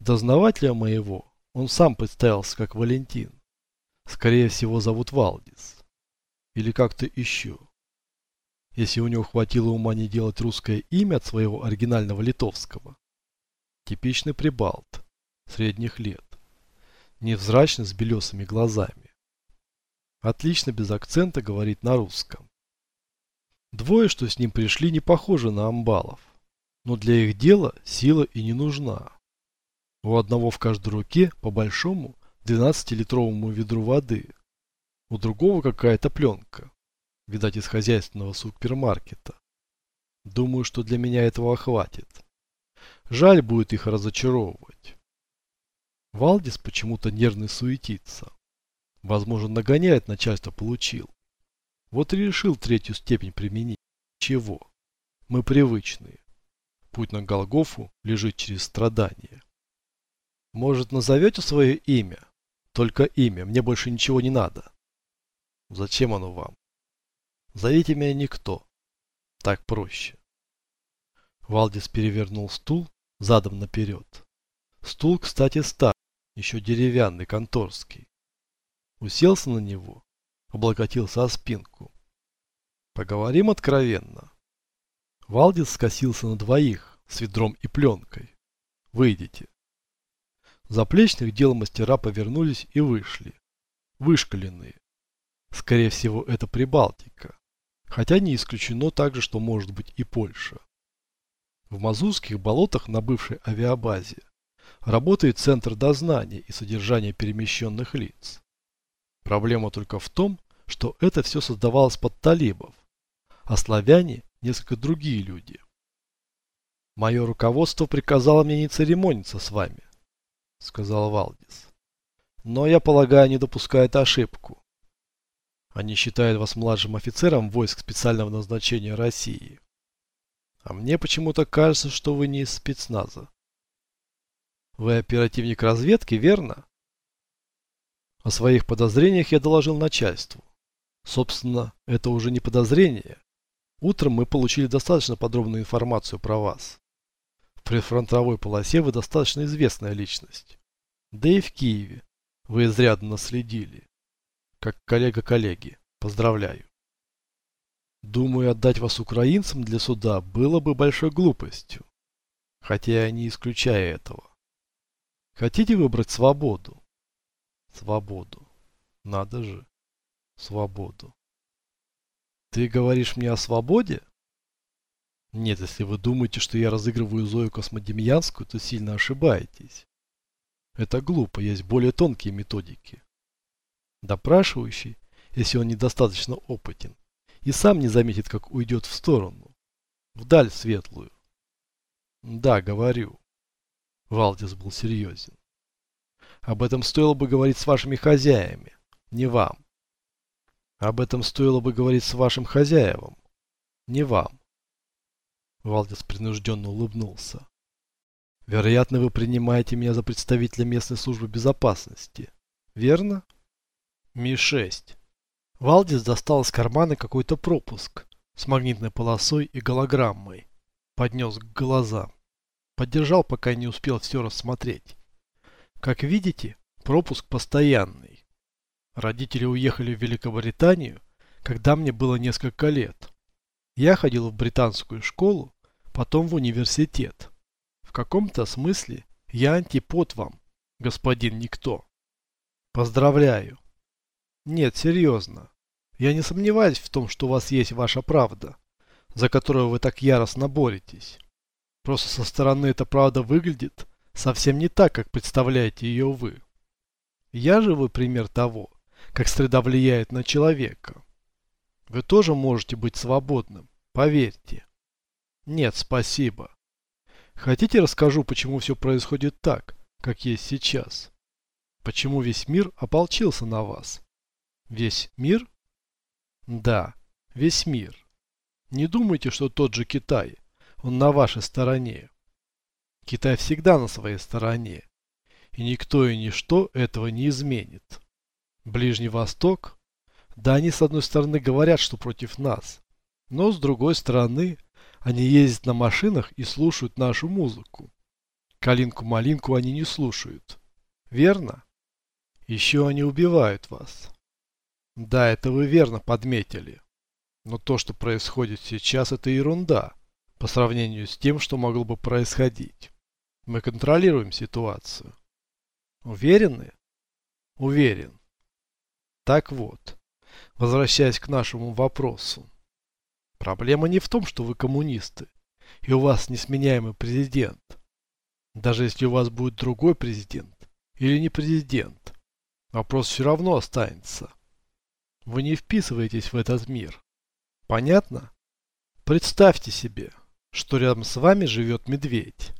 Дознавателя моего он сам представился как Валентин. Скорее всего, зовут Валдис. Или как-то еще. Если у него хватило ума не делать русское имя от своего оригинального литовского. Типичный прибалт. Средних лет. Невзрачный с белесыми глазами. Отлично без акцента говорит на русском. Двое, что с ним пришли, не похожи на амбалов. Но для их дела сила и не нужна. У одного в каждой руке по большому 12-литровому ведру воды. У другого какая-то пленка. Видать, из хозяйственного супермаркета. Думаю, что для меня этого хватит. Жаль будет их разочаровывать. Валдис почему-то нервно суетится. Возможно, нагоняет начальство получил. Вот и решил третью степень применить. Чего? Мы привычные. Путь на Голгофу лежит через страдания. Может, назовете свое имя? Только имя, мне больше ничего не надо. Зачем оно вам? Зовите меня никто. Так проще. Валдис перевернул стул задом наперед. Стул, кстати, старый, еще деревянный, конторский. Уселся на него, облокотился о спинку. Поговорим откровенно. Валдис скосился на двоих с ведром и пленкой. Выйдите. Заплечных дел мастера повернулись и вышли. Вышкаленные. Скорее всего, это Прибалтика. Хотя не исключено также, что может быть и Польша. В Мазурских болотах на бывшей авиабазе работает Центр дознания и содержания перемещенных лиц. Проблема только в том, что это все создавалось под талибов, а славяне – несколько другие люди. Мое руководство приказало мне не церемониться с вами, сказал Валдис. Но, я полагаю, не допускает ошибку. Они считают вас младшим офицером войск специального назначения России. А мне почему-то кажется, что вы не из спецназа. Вы оперативник разведки, верно? О своих подозрениях я доложил начальству. Собственно, это уже не подозрение. Утром мы получили достаточно подробную информацию про вас. В прифронтовой полосе вы достаточно известная личность. Да и в Киеве вы изрядно наследили. Как коллега коллеги. Поздравляю. Думаю, отдать вас украинцам для суда было бы большой глупостью. Хотя я не исключаю этого. Хотите выбрать свободу? Свободу. Надо же. Свободу. Ты говоришь мне о свободе? Нет, если вы думаете, что я разыгрываю Зою Космодемьянскую, то сильно ошибаетесь. Это глупо, есть более тонкие методики. Допрашивающий, если он недостаточно опытен, и сам не заметит, как уйдет в сторону, вдаль светлую. Да, говорю. Валдис был серьезен. Об этом стоило бы говорить с вашими хозяями, не вам. Об этом стоило бы говорить с вашим хозяевам, не вам. Валдис принужденно улыбнулся. Вероятно, вы принимаете меня за представителя местной службы безопасности. Верно? Ми-6. Валдис достал из кармана какой-то пропуск с магнитной полосой и голограммой. Поднес к глазам. Поддержал, пока не успел все рассмотреть. Как видите, пропуск постоянный. Родители уехали в Великобританию, когда мне было несколько лет. Я ходил в британскую школу, потом в университет. В каком-то смысле я антипод вам, господин Никто. Поздравляю. Нет, серьезно. Я не сомневаюсь в том, что у вас есть ваша правда, за которую вы так яростно боретесь. Просто со стороны эта правда выглядит совсем не так, как представляете ее вы. Я вы пример того, как среда влияет на человека. Вы тоже можете быть свободным, поверьте. Нет, спасибо. Хотите расскажу, почему все происходит так, как есть сейчас? Почему весь мир ополчился на вас? Весь мир? Да, весь мир. Не думайте, что тот же Китай, он на вашей стороне. Китай всегда на своей стороне. И никто и ничто этого не изменит. Ближний Восток? Да они с одной стороны говорят, что против нас. Но с другой стороны, они ездят на машинах и слушают нашу музыку. Калинку-малинку они не слушают. Верно? Еще они убивают вас. Да, это вы верно подметили. Но то, что происходит сейчас, это ерунда по сравнению с тем, что могло бы происходить. Мы контролируем ситуацию. Уверены? Уверен. Так вот, возвращаясь к нашему вопросу. Проблема не в том, что вы коммунисты, и у вас несменяемый президент. Даже если у вас будет другой президент, или не президент, вопрос все равно останется. Вы не вписываетесь в этот мир. Понятно? Представьте себе, что рядом с вами живет медведь.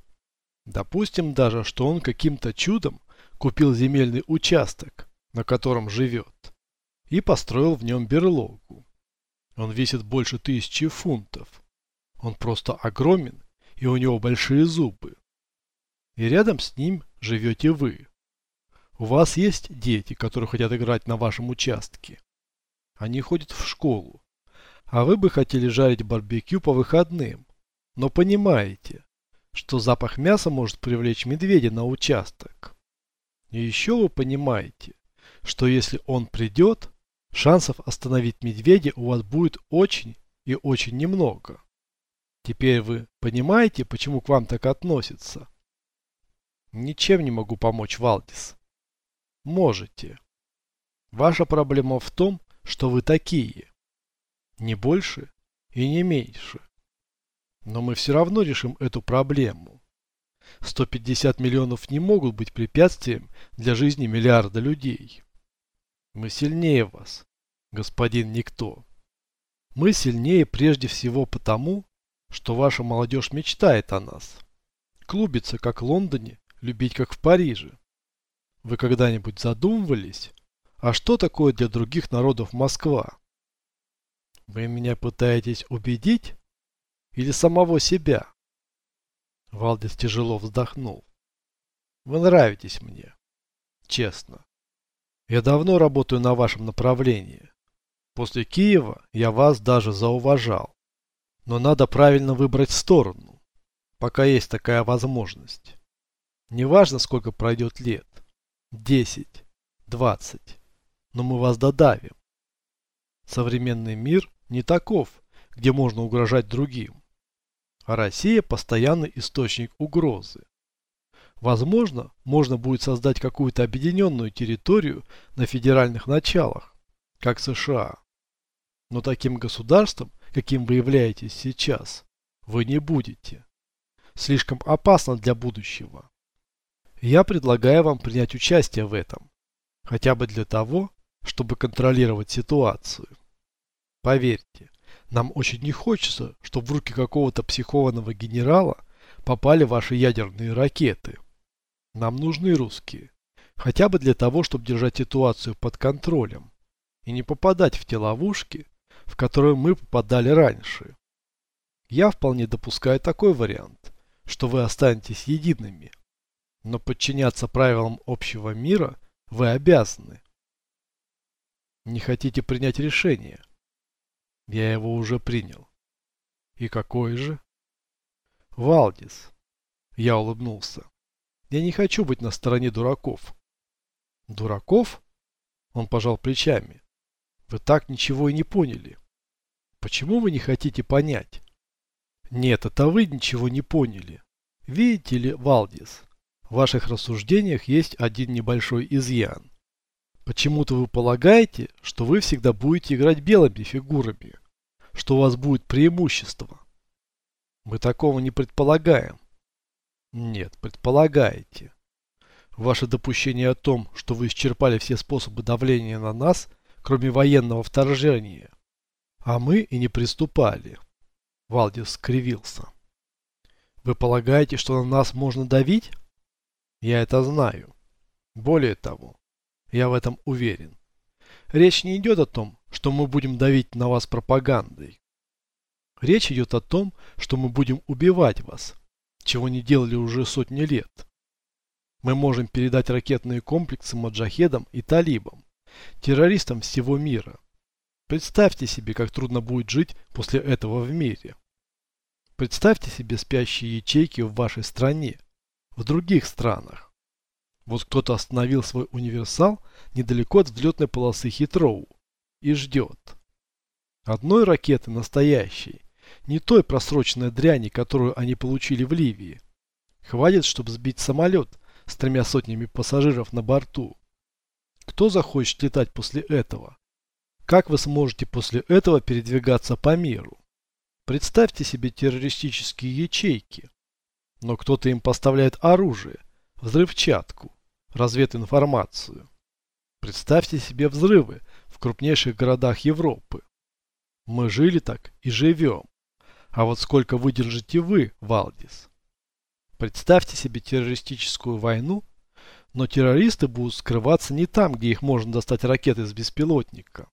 Допустим даже, что он каким-то чудом купил земельный участок, на котором живет, и построил в нем берлогу. Он весит больше тысячи фунтов. Он просто огромен, и у него большие зубы. И рядом с ним живете вы. У вас есть дети, которые хотят играть на вашем участке. Они ходят в школу. А вы бы хотели жарить барбекю по выходным. Но понимаете, что запах мяса может привлечь медведя на участок. И еще вы понимаете, что если он придет, шансов остановить медведя у вас будет очень и очень немного. Теперь вы понимаете, почему к вам так относятся? Ничем не могу помочь, Валдис. Можете. Ваша проблема в том, что вы такие. Не больше и не меньше. Но мы все равно решим эту проблему. 150 миллионов не могут быть препятствием для жизни миллиарда людей. Мы сильнее вас, господин Никто. Мы сильнее прежде всего потому, что ваша молодежь мечтает о нас. Клубится, как в Лондоне, любить, как в Париже. Вы когда-нибудь задумывались, а что такое для других народов Москва? Вы меня пытаетесь убедить? Или самого себя? Валдис тяжело вздохнул. Вы нравитесь мне. Честно. Я давно работаю на вашем направлении. После Киева я вас даже зауважал. Но надо правильно выбрать сторону, пока есть такая возможность. Неважно, сколько пройдет лет. 10, 20. Но мы вас додавим. Современный мир не таков, где можно угрожать другим. А Россия постоянный источник угрозы. Возможно, можно будет создать какую-то объединенную территорию на федеральных началах, как США. Но таким государством, каким вы являетесь сейчас, вы не будете. Слишком опасно для будущего. Я предлагаю вам принять участие в этом. Хотя бы для того, чтобы контролировать ситуацию. Поверьте, нам очень не хочется, чтобы в руки какого-то психованного генерала попали ваши ядерные ракеты. Нам нужны русские. Хотя бы для того, чтобы держать ситуацию под контролем. И не попадать в те ловушки, в которые мы попадали раньше. Я вполне допускаю такой вариант, что вы останетесь едиными но подчиняться правилам общего мира вы обязаны. Не хотите принять решение? Я его уже принял. И какое же? Валдис. Я улыбнулся. Я не хочу быть на стороне дураков. Дураков? Он пожал плечами. Вы так ничего и не поняли. Почему вы не хотите понять? Нет, это вы ничего не поняли. Видите ли, Валдис, в ваших рассуждениях есть один небольшой изъян. Почему-то вы полагаете, что вы всегда будете играть белыми фигурами, что у вас будет преимущество. Мы такого не предполагаем. Нет, предполагаете. Ваше допущение о том, что вы исчерпали все способы давления на нас, кроме военного вторжения. А мы и не приступали. Валдис скривился. Вы полагаете, что на нас можно давить? Я это знаю. Более того, я в этом уверен. Речь не идет о том, что мы будем давить на вас пропагандой. Речь идет о том, что мы будем убивать вас, чего не делали уже сотни лет. Мы можем передать ракетные комплексы маджахедам и талибам, террористам всего мира. Представьте себе, как трудно будет жить после этого в мире. Представьте себе спящие ячейки в вашей стране, в других странах. Вот кто-то остановил свой универсал недалеко от взлетной полосы Хитроу и ждет. Одной ракеты настоящей, не той просроченной дряни, которую они получили в Ливии. Хватит, чтобы сбить самолет с тремя сотнями пассажиров на борту. Кто захочет летать после этого? Как вы сможете после этого передвигаться по миру? Представьте себе террористические ячейки. Но кто-то им поставляет оружие, взрывчатку, развединформацию. Представьте себе взрывы в крупнейших городах Европы. Мы жили так и живем. А вот сколько выдержите вы, Валдис? Представьте себе террористическую войну, но террористы будут скрываться не там, где их можно достать ракеты с беспилотника.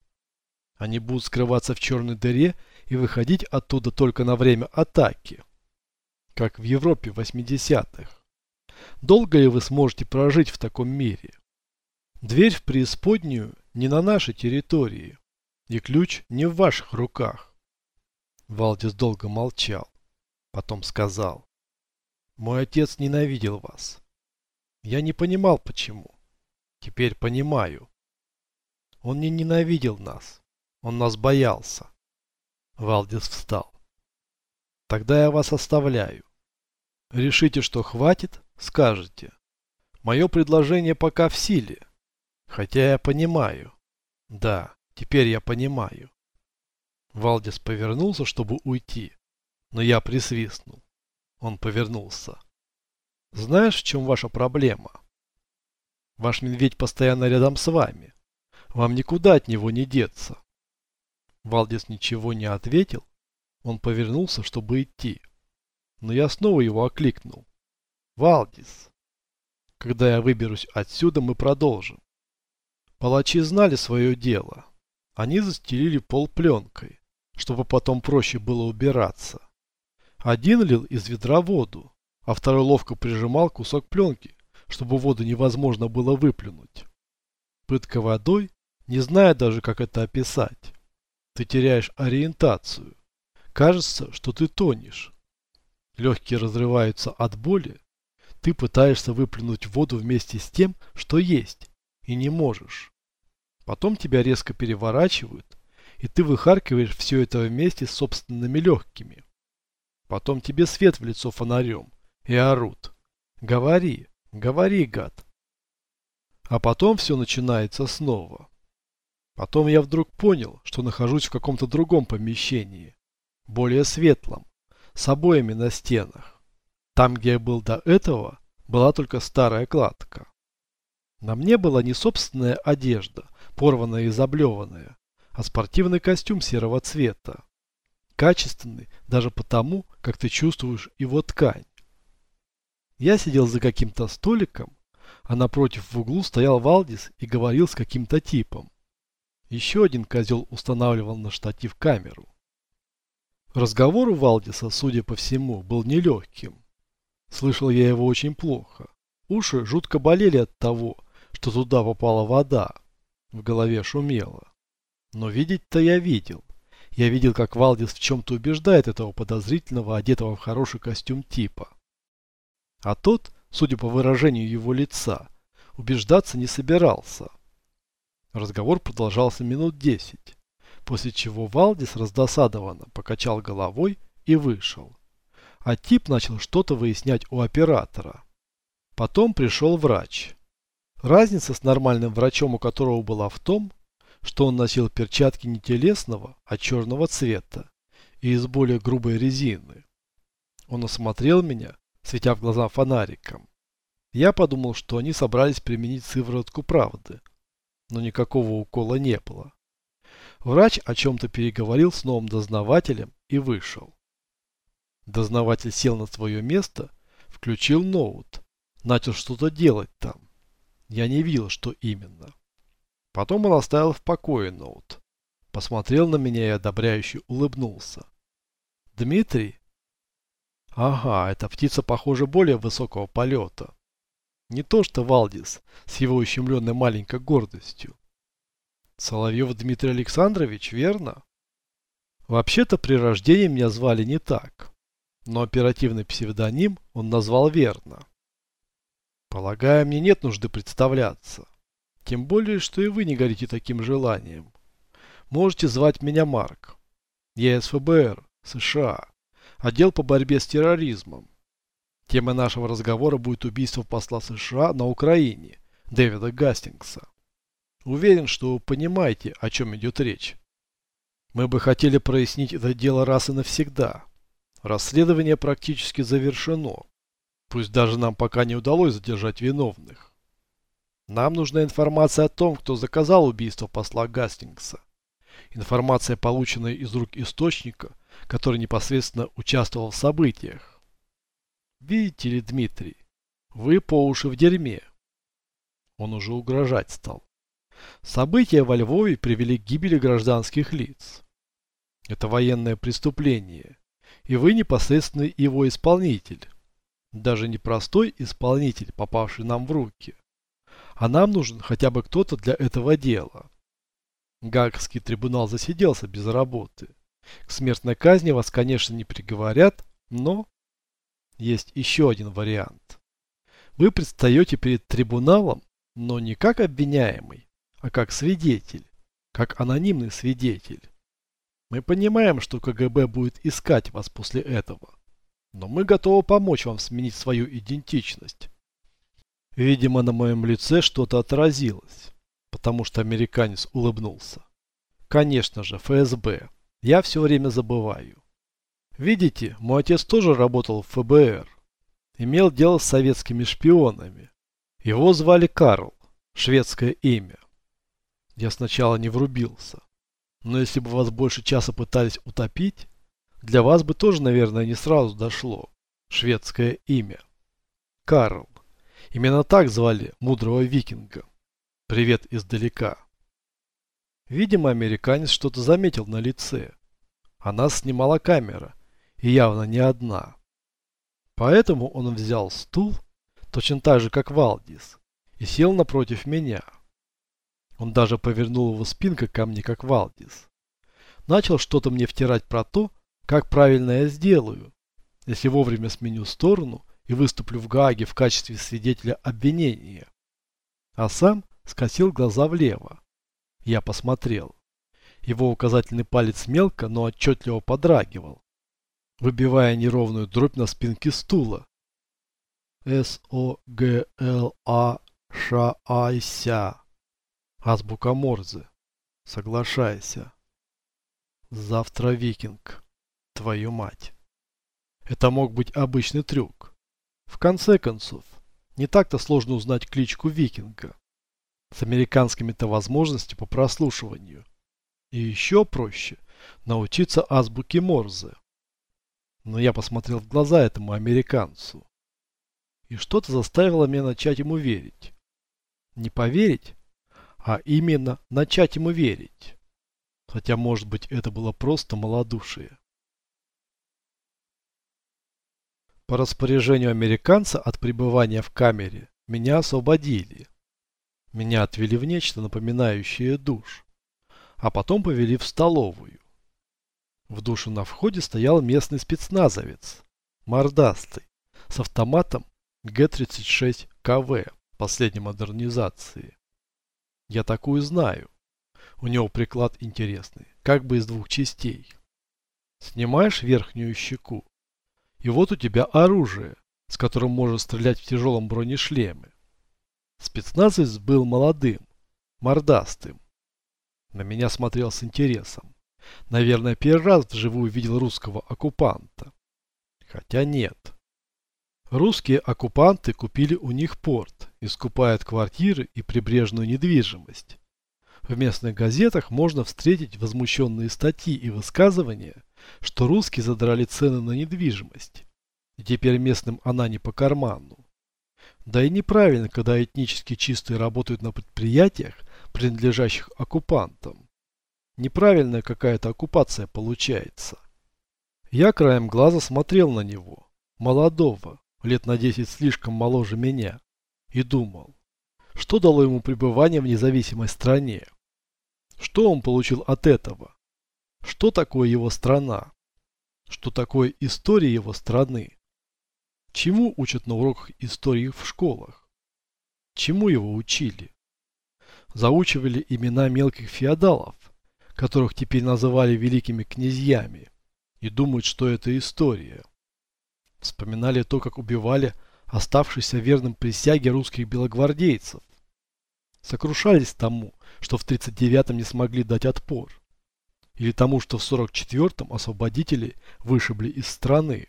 Они будут скрываться в черной дыре и выходить оттуда только на время атаки. Как в Европе 80-х. Долго ли вы сможете прожить в таком мире? Дверь в преисподнюю не на нашей территории. И ключ не в ваших руках. Валдис долго молчал. Потом сказал. Мой отец ненавидел вас. Я не понимал, почему. Теперь понимаю. Он не ненавидел нас. Он нас боялся. Валдис встал. Тогда я вас оставляю. Решите, что хватит, скажете. Мое предложение пока в силе. Хотя я понимаю. Да, теперь я понимаю. Валдис повернулся, чтобы уйти. Но я присвистнул. Он повернулся. Знаешь, в чем ваша проблема? Ваш медведь постоянно рядом с вами. Вам никуда от него не деться. Валдис ничего не ответил. Он повернулся, чтобы идти. Но я снова его окликнул. Валдис. Когда я выберусь отсюда, мы продолжим. Палачи знали свое дело. Они застелили пол пленкой, чтобы потом проще было убираться. Один лил из ведра воду, а второй ловко прижимал кусок пленки, чтобы воду невозможно было выплюнуть. Пытка водой, не зная даже, как это описать. Ты теряешь ориентацию. Кажется, что ты тонешь. Легкие разрываются от боли. Ты пытаешься выплюнуть воду вместе с тем, что есть, и не можешь. Потом тебя резко переворачивают, и ты выхаркиваешь все это вместе с собственными легкими. Потом тебе свет в лицо фонарем и орут. Говори, говори, гад. А потом все начинается снова. Потом я вдруг понял, что нахожусь в каком-то другом помещении, более светлом, с обоями на стенах. Там, где я был до этого, была только старая кладка. На мне была не собственная одежда, порванная и заблеванная, а спортивный костюм серого цвета качественный даже потому, как ты чувствуешь его ткань. Я сидел за каким-то столиком, а напротив в углу стоял Валдис и говорил с каким-то типом. Еще один козел устанавливал на штатив камеру. Разговор у Валдиса, судя по всему, был нелегким. Слышал я его очень плохо. Уши жутко болели от того, что туда попала вода. В голове шумело. Но видеть-то я видел. Я видел, как Валдис в чем-то убеждает этого подозрительного, одетого в хороший костюм типа. А тот, судя по выражению его лица, убеждаться не собирался. Разговор продолжался минут десять, после чего Валдис раздосадованно покачал головой и вышел. А тип начал что-то выяснять у оператора. Потом пришел врач. Разница с нормальным врачом, у которого была в том, что он носил перчатки не телесного, а черного цвета и из более грубой резины. Он осмотрел меня, светя в глаза фонариком. Я подумал, что они собрались применить сыворотку правды, но никакого укола не было. Врач о чем-то переговорил с новым дознавателем и вышел. Дознаватель сел на свое место, включил ноут, начал что-то делать там. Я не видел, что именно. Потом он оставил в покое ноут. Посмотрел на меня и одобряюще улыбнулся. Дмитрий? Ага, эта птица, похоже, более высокого полета. Не то что Валдис с его ущемленной маленькой гордостью. Соловьев Дмитрий Александрович, верно? Вообще-то при рождении меня звали не так, но оперативный псевдоним он назвал верно. Полагаю, мне нет нужды представляться. Тем более, что и вы не горите таким желанием. Можете звать меня Марк. Я из ФБР, США. Отдел по борьбе с терроризмом. Темой нашего разговора будет убийство посла США на Украине, Дэвида Гастингса. Уверен, что вы понимаете, о чем идет речь. Мы бы хотели прояснить это дело раз и навсегда. Расследование практически завершено. Пусть даже нам пока не удалось задержать виновных. Нам нужна информация о том, кто заказал убийство посла Гастингса. Информация, полученная из рук источника, который непосредственно участвовал в событиях. Видите ли, Дмитрий, вы по уши в дерьме. Он уже угрожать стал. События во Львове привели к гибели гражданских лиц. Это военное преступление, и вы непосредственно его исполнитель. Даже не простой исполнитель, попавший нам в руки. А нам нужен хотя бы кто-то для этого дела. Гаагский трибунал засиделся без работы. К смертной казни вас, конечно, не приговорят, но есть еще один вариант. Вы предстаете перед трибуналом, но не как обвиняемый, а как свидетель, как анонимный свидетель. Мы понимаем, что КГБ будет искать вас после этого, но мы готовы помочь вам сменить свою идентичность. Видимо, на моем лице что-то отразилось, потому что американец улыбнулся. Конечно же, ФСБ. Я все время забываю. Видите, мой отец тоже работал в ФБР. Имел дело с советскими шпионами. Его звали Карл, шведское имя. Я сначала не врубился. Но если бы вас больше часа пытались утопить, для вас бы тоже, наверное, не сразу дошло. Шведское имя. Карл. Именно так звали мудрого викинга. Привет издалека. Видимо, американец что-то заметил на лице. Она снимала камера, и явно не одна. Поэтому он взял стул, точно так же, как Валдис, и сел напротив меня. Он даже повернул его спинкой ко мне, как Валдис. Начал что-то мне втирать про то, как правильно я сделаю, если вовремя сменю сторону и выступлю в Гааге в качестве свидетеля обвинения. А сам скосил глаза влево. Я посмотрел. Его указательный палец мелко, но отчетливо подрагивал, выбивая неровную дробь на спинке стула. С-О-Г-Л-А-Ш-А-Ся. Азбука Морзе. Соглашайся. Завтра викинг. Твою мать. Это мог быть обычный трюк. В конце концов, не так-то сложно узнать кличку викинга. С американскими-то возможностями по прослушиванию. И еще проще научиться азбуке Морзе. Но я посмотрел в глаза этому американцу. И что-то заставило меня начать ему верить. Не поверить, а именно начать ему верить. Хотя, может быть, это было просто малодушие. По распоряжению американца от пребывания в камере меня освободили. Меня отвели в нечто напоминающее душ, а потом повели в столовую. В душе на входе стоял местный спецназовец, мордастый, с автоматом Г-36КВ последней модернизации. Я такую знаю. У него приклад интересный, как бы из двух частей. Снимаешь верхнюю щеку, и вот у тебя оружие, с которым можно стрелять в тяжелом бронешлеме. Спецназовец был молодым, мордастым. На меня смотрел с интересом. Наверное, первый раз вживую видел русского оккупанта. Хотя нет. Русские оккупанты купили у них порт и скупают квартиры и прибрежную недвижимость. В местных газетах можно встретить возмущенные статьи и высказывания, что русские задрали цены на недвижимость, и теперь местным она не по карману. Да и неправильно, когда этнически чистые работают на предприятиях, принадлежащих оккупантам. Неправильная какая-то оккупация получается. Я краем глаза смотрел на него, молодого, лет на 10 слишком моложе меня, и думал, что дало ему пребывание в независимой стране? Что он получил от этого? Что такое его страна? Что такое история его страны? Чему учат на уроках истории в школах? Чему его учили? Заучивали имена мелких феодалов, которых теперь называли великими князьями, и думают, что это история. Вспоминали то, как убивали оставшихся верным присяге русских белогвардейцев. Сокрушались тому, что в 39-м не смогли дать отпор. Или тому, что в 44-м освободители вышибли из страны.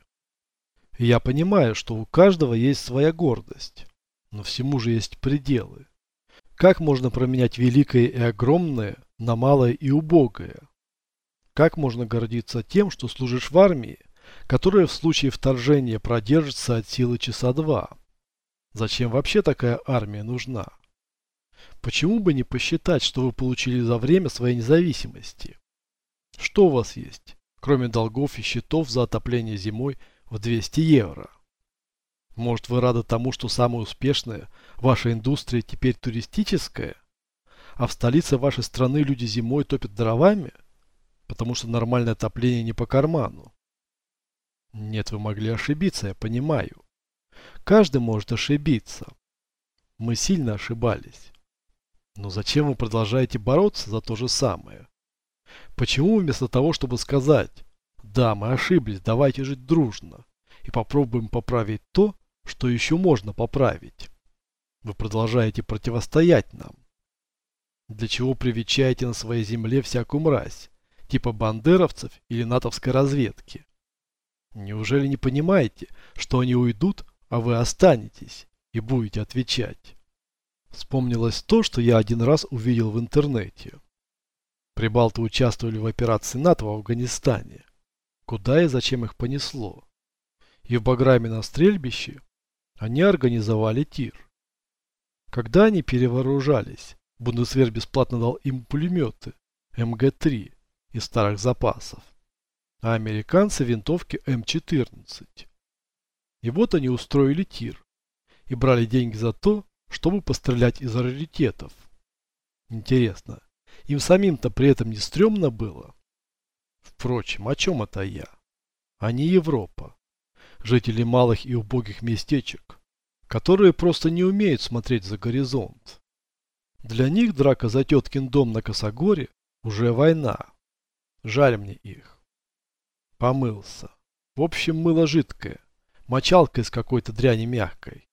Я понимаю, что у каждого есть своя гордость. Но всему же есть пределы. Как можно променять великое и огромное на малое и убогое? Как можно гордиться тем, что служишь в армии, которая в случае вторжения продержится от силы часа два? Зачем вообще такая армия нужна? Почему бы не посчитать, что вы получили за время своей независимости? Что у вас есть, кроме долгов и счетов за отопление зимой в 200 евро? Может вы рады тому, что самая успешная ваша индустрия теперь туристическая? А в столице вашей страны люди зимой топят дровами? Потому что нормальное отопление не по карману. Нет, вы могли ошибиться, я понимаю. Каждый может ошибиться. Мы сильно ошибались. Но зачем вы продолжаете бороться за то же самое? Почему вместо того, чтобы сказать «Да, мы ошиблись, давайте жить дружно» и попробуем поправить то, что еще можно поправить. Вы продолжаете противостоять нам. Для чего привечаете на своей земле всякую мразь, типа бандеровцев или натовской разведки? Неужели не понимаете, что они уйдут, а вы останетесь и будете отвечать? Вспомнилось то, что я один раз увидел в интернете. Прибалты участвовали в операции НАТО в Афганистане. Куда и зачем их понесло? И в Баграме на стрельбище они организовали тир. Когда они перевооружались, Бундесвер бесплатно дал им пулеметы МГ-3 из старых запасов, а американцы винтовки М14. И вот они устроили тир и брали деньги за то, чтобы пострелять из раритетов. Интересно, им самим-то при этом не стрёмно было? Впрочем, о чем это я? Не Европа жители малых и убогих местечек, которые просто не умеют смотреть за горизонт. Для них драка за теткин дом на Косогоре уже война. Жаль мне их. Помылся. В общем, мыло жидкое, мочалка из какой-то дряни мягкой.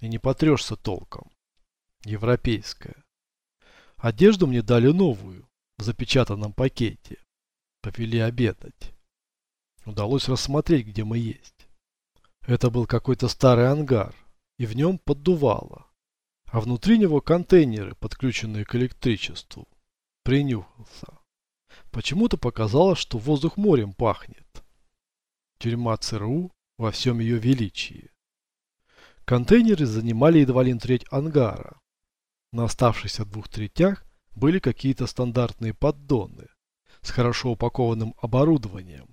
И не потрешься толком. Европейская. Одежду мне дали новую, в запечатанном пакете. Повели обедать. Удалось рассмотреть, где мы есть. Это был какой-то старый ангар, и в нем поддувало. А внутри него контейнеры, подключенные к электричеству. Принюхался. Почему-то показалось, что воздух морем пахнет. Тюрьма ЦРУ во всем ее величии. Контейнеры занимали едва ли треть ангара. На оставшихся двух третях были какие-то стандартные поддоны с хорошо упакованным оборудованием.